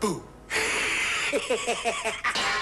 Boo.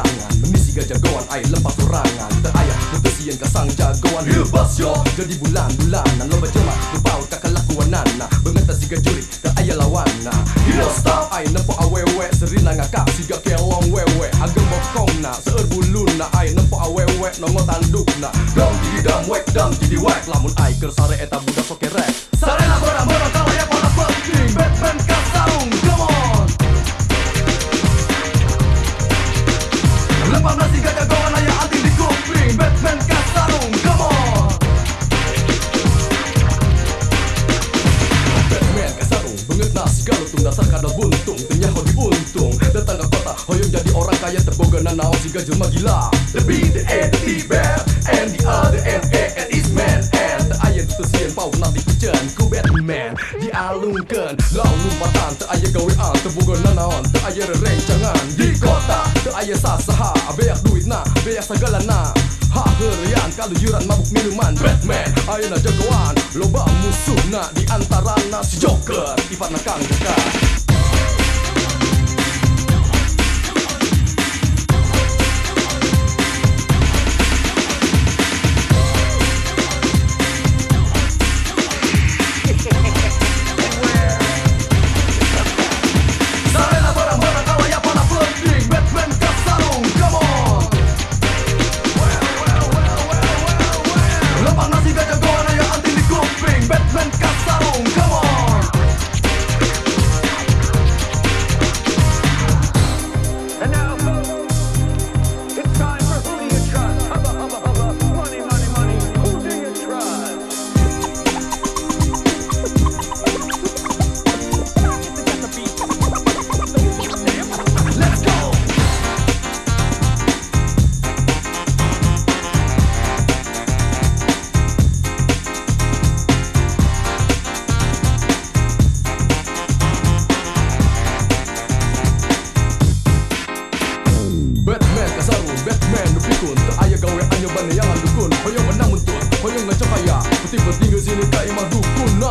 hudang kaberangan Menisi gajah kawan ayah lempang sorangan. Terayah besian kasang jagoan. Hilbas yo! Jadi bulan-bulanan Lomba jemaah berpaut kakak lakuan nana. Bengetas siga juri tak ayah lawana Hero stop! ay nempo awewe Serina ngakak siga kelong wewe. Ageng bokong na Seer bulu na ay nempo awewe Nongo tanduk na Dam jadi dam wek dam jadi wek. Lamun ay ker sare eta budak sok galutung dasar kadal buntung. Tenya hobi untung. Datang ke kota Hoyong jadi orang kaya terboga nanaon si gajah gila. The B, the A, the T, Bat And the A, the M, A, and is man. And the ayah itu sien pau nanti kucen Ku Batman dialungkan Lau lumpatan Te ayah gawean Terboga nanaon Te ayah rencangan Di kota Te ayah sasaha. Beak duit na Beak segala na Ha herian kalau yuran mabuk minuman. Batman. Ayo na jagoan Loba musuh na Di antara na si Joker. Ipat na kang dekat 허영 만나면 돈 허영 날 잡아야 버티버티 교진이니까 이만 두구나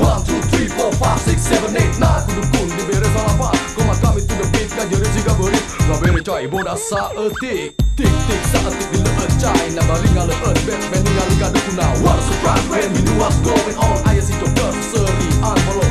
One, two, three, four, five, six, seven, eight, nine. 구두꾼 리벨에서 나빠 고맙감이 뚫려 빛까지 열어지가 버린 러벨의 자이보다 싸어틱 틱틱 싸어틱 빌러 어짜이 나바링알을 얻뱃 맨이 가리가 누구나 What a surprise when we knew what's going on. I see your girl's a sorry I'm alone